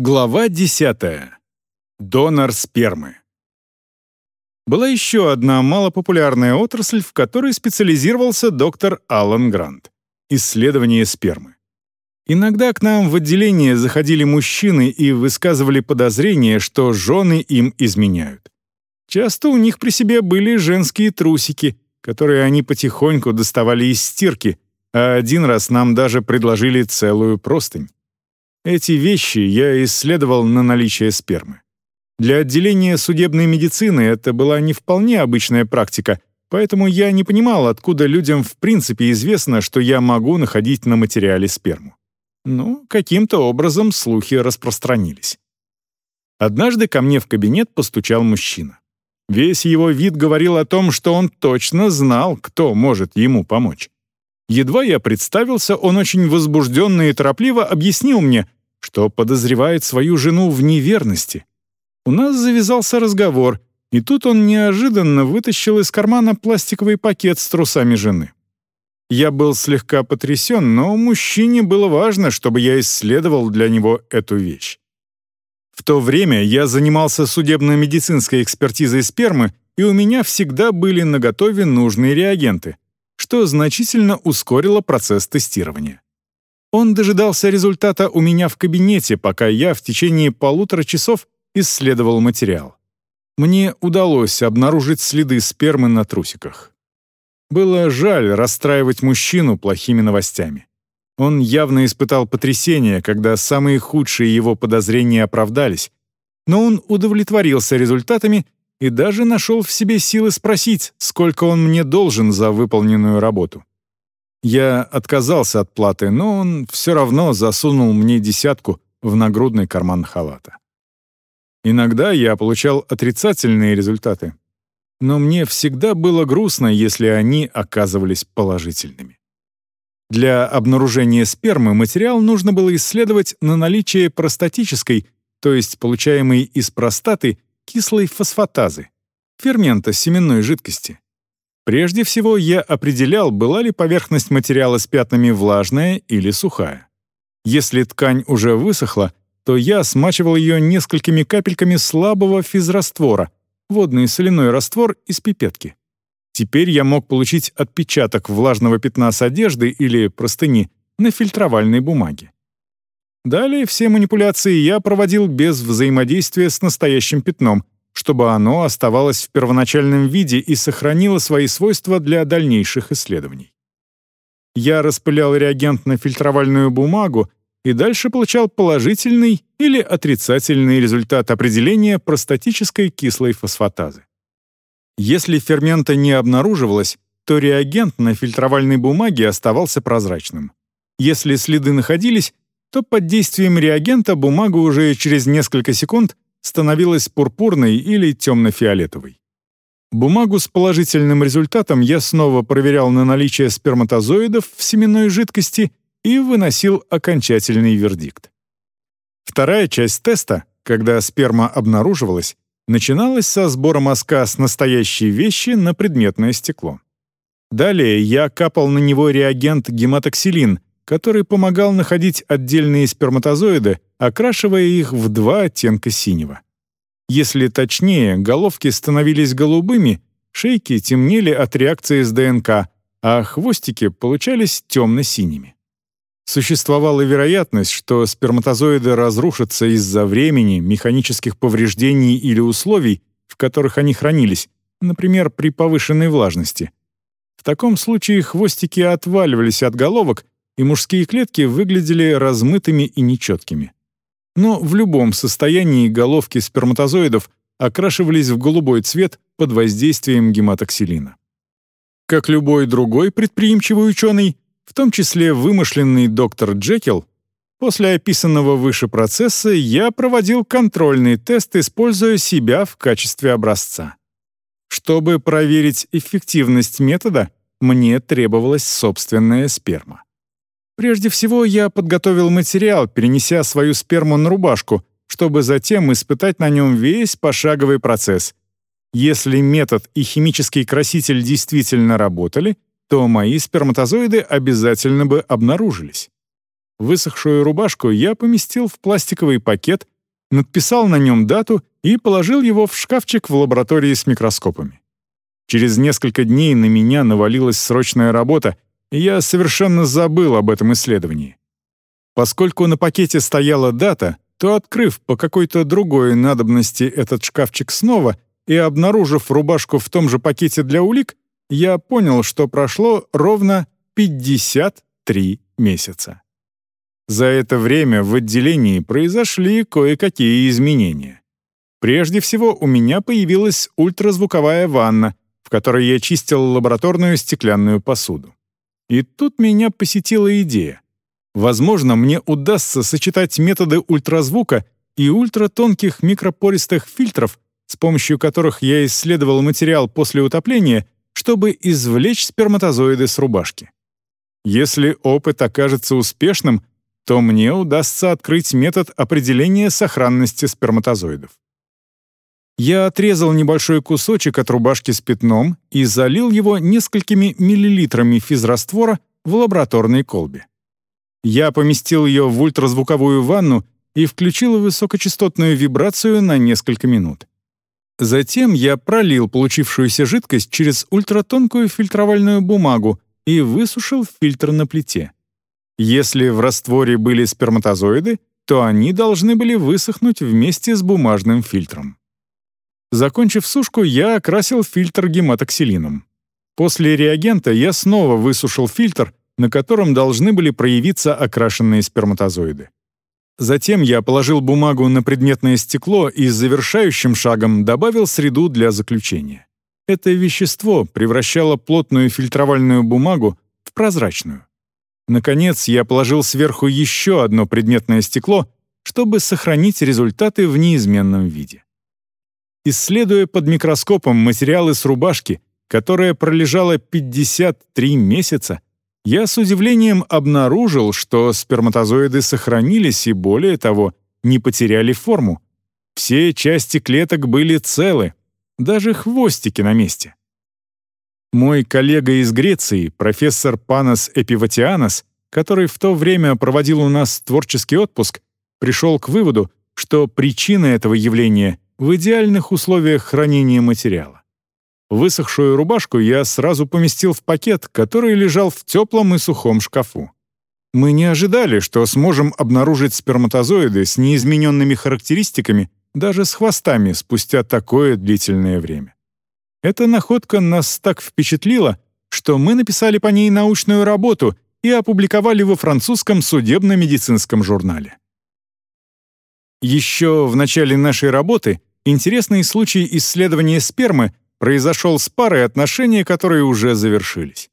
Глава 10. Донор спермы. Была еще одна малопопулярная отрасль, в которой специализировался доктор Алан Грант — исследование спермы. Иногда к нам в отделение заходили мужчины и высказывали подозрение, что жены им изменяют. Часто у них при себе были женские трусики, которые они потихоньку доставали из стирки, а один раз нам даже предложили целую простынь. Эти вещи я исследовал на наличие спермы. Для отделения судебной медицины это была не вполне обычная практика, поэтому я не понимал, откуда людям в принципе известно, что я могу находить на материале сперму. Ну, каким-то образом слухи распространились. Однажды ко мне в кабинет постучал мужчина. Весь его вид говорил о том, что он точно знал, кто может ему помочь. Едва я представился, он очень возбужденно и торопливо объяснил мне, что подозревает свою жену в неверности. У нас завязался разговор, и тут он неожиданно вытащил из кармана пластиковый пакет с трусами жены. Я был слегка потрясен, но мужчине было важно, чтобы я исследовал для него эту вещь. В то время я занимался судебно-медицинской экспертизой спермы, и у меня всегда были наготове нужные реагенты — что значительно ускорило процесс тестирования. Он дожидался результата у меня в кабинете, пока я в течение полутора часов исследовал материал. Мне удалось обнаружить следы спермы на трусиках. Было жаль расстраивать мужчину плохими новостями. Он явно испытал потрясение, когда самые худшие его подозрения оправдались, но он удовлетворился результатами и даже нашел в себе силы спросить, сколько он мне должен за выполненную работу. Я отказался от платы, но он все равно засунул мне десятку в нагрудный карман халата. Иногда я получал отрицательные результаты, но мне всегда было грустно, если они оказывались положительными. Для обнаружения спермы материал нужно было исследовать на наличие простатической, то есть получаемой из простаты, кислой фосфатазы, фермента семенной жидкости. Прежде всего я определял, была ли поверхность материала с пятнами влажная или сухая. Если ткань уже высохла, то я смачивал ее несколькими капельками слабого физраствора, водный соляной раствор из пипетки. Теперь я мог получить отпечаток влажного пятна с одежды или простыни на фильтровальной бумаге. Далее все манипуляции я проводил без взаимодействия с настоящим пятном, чтобы оно оставалось в первоначальном виде и сохранило свои свойства для дальнейших исследований. Я распылял реагент на фильтровальную бумагу и дальше получал положительный или отрицательный результат определения простатической кислой фосфатазы. Если фермента не обнаруживалось, то реагент на фильтровальной бумаге оставался прозрачным. Если следы находились, то под действием реагента бумага уже через несколько секунд становилась пурпурной или темно-фиолетовой. Бумагу с положительным результатом я снова проверял на наличие сперматозоидов в семенной жидкости и выносил окончательный вердикт. Вторая часть теста, когда сперма обнаруживалась, начиналась со сбора мазка с настоящей вещи на предметное стекло. Далее я капал на него реагент гематоксилин, который помогал находить отдельные сперматозоиды, окрашивая их в два оттенка синего. Если точнее, головки становились голубыми, шейки темнели от реакции с ДНК, а хвостики получались темно-синими. Существовала вероятность, что сперматозоиды разрушатся из-за времени, механических повреждений или условий, в которых они хранились, например, при повышенной влажности. В таком случае хвостики отваливались от головок и мужские клетки выглядели размытыми и нечеткими. Но в любом состоянии головки сперматозоидов окрашивались в голубой цвет под воздействием гематоксилина. Как любой другой предприимчивый ученый, в том числе вымышленный доктор Джекил, после описанного выше процесса я проводил контрольный тест, используя себя в качестве образца. Чтобы проверить эффективность метода, мне требовалась собственная сперма. Прежде всего, я подготовил материал, перенеся свою сперму на рубашку, чтобы затем испытать на нем весь пошаговый процесс. Если метод и химический краситель действительно работали, то мои сперматозоиды обязательно бы обнаружились. Высохшую рубашку я поместил в пластиковый пакет, надписал на нем дату и положил его в шкафчик в лаборатории с микроскопами. Через несколько дней на меня навалилась срочная работа, я совершенно забыл об этом исследовании. Поскольку на пакете стояла дата, то, открыв по какой-то другой надобности этот шкафчик снова и обнаружив рубашку в том же пакете для улик, я понял, что прошло ровно 53 месяца. За это время в отделении произошли кое-какие изменения. Прежде всего, у меня появилась ультразвуковая ванна, в которой я чистил лабораторную стеклянную посуду. И тут меня посетила идея. Возможно, мне удастся сочетать методы ультразвука и ультратонких микропористых фильтров, с помощью которых я исследовал материал после утопления, чтобы извлечь сперматозоиды с рубашки. Если опыт окажется успешным, то мне удастся открыть метод определения сохранности сперматозоидов. Я отрезал небольшой кусочек от рубашки с пятном и залил его несколькими миллилитрами физраствора в лабораторной колбе. Я поместил ее в ультразвуковую ванну и включил высокочастотную вибрацию на несколько минут. Затем я пролил получившуюся жидкость через ультратонкую фильтровальную бумагу и высушил фильтр на плите. Если в растворе были сперматозоиды, то они должны были высохнуть вместе с бумажным фильтром. Закончив сушку, я окрасил фильтр гематоксилином. После реагента я снова высушил фильтр, на котором должны были проявиться окрашенные сперматозоиды. Затем я положил бумагу на предметное стекло и завершающим шагом добавил среду для заключения. Это вещество превращало плотную фильтровальную бумагу в прозрачную. Наконец, я положил сверху еще одно предметное стекло, чтобы сохранить результаты в неизменном виде. Исследуя под микроскопом материалы с рубашки, которая пролежала 53 месяца, я с удивлением обнаружил, что сперматозоиды сохранились и, более того, не потеряли форму. Все части клеток были целы, даже хвостики на месте. Мой коллега из Греции, профессор Панас Эпиватианос, который в то время проводил у нас творческий отпуск, пришел к выводу, что причина этого явления в идеальных условиях хранения материала. Высохшую рубашку я сразу поместил в пакет, который лежал в теплом и сухом шкафу. Мы не ожидали, что сможем обнаружить сперматозоиды с неизмененными характеристиками, даже с хвостами, спустя такое длительное время. Эта находка нас так впечатлила, что мы написали по ней научную работу и опубликовали во французском судебно-медицинском журнале. Еще в начале нашей работы интересный случай исследования спермы произошел с парой, отношения которые уже завершились.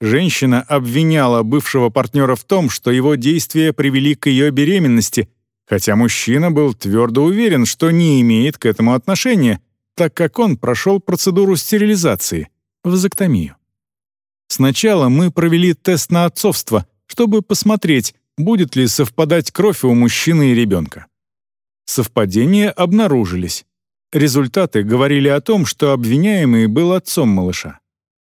Женщина обвиняла бывшего партнера в том, что его действия привели к ее беременности, хотя мужчина был твердо уверен, что не имеет к этому отношения, так как он прошел процедуру стерилизации, вазоктомию. Сначала мы провели тест на отцовство, чтобы посмотреть, будет ли совпадать кровь у мужчины и ребенка. Совпадения обнаружились. Результаты говорили о том, что обвиняемый был отцом малыша.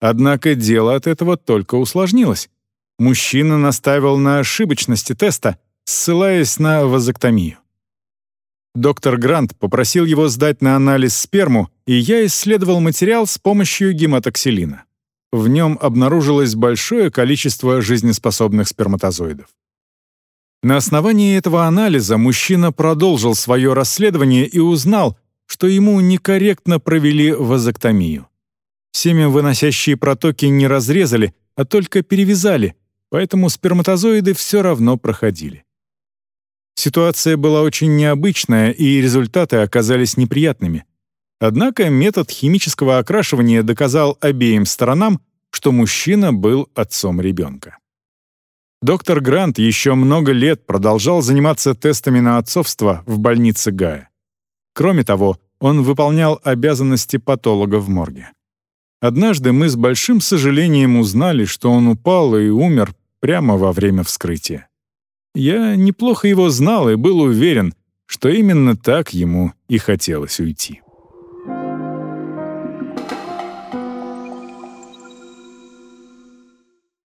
Однако дело от этого только усложнилось. Мужчина настаивал на ошибочности теста, ссылаясь на вазоктомию. Доктор Грант попросил его сдать на анализ сперму, и я исследовал материал с помощью гематоксилина. В нем обнаружилось большое количество жизнеспособных сперматозоидов. На основании этого анализа мужчина продолжил свое расследование и узнал, что ему некорректно провели вазоктомию. Семя-выносящие протоки не разрезали, а только перевязали, поэтому сперматозоиды все равно проходили. Ситуация была очень необычная, и результаты оказались неприятными. Однако метод химического окрашивания доказал обеим сторонам, что мужчина был отцом ребенка. Доктор Грант еще много лет продолжал заниматься тестами на отцовство в больнице Гая. Кроме того, он выполнял обязанности патолога в морге. Однажды мы с большим сожалением узнали, что он упал и умер прямо во время вскрытия. Я неплохо его знал и был уверен, что именно так ему и хотелось уйти.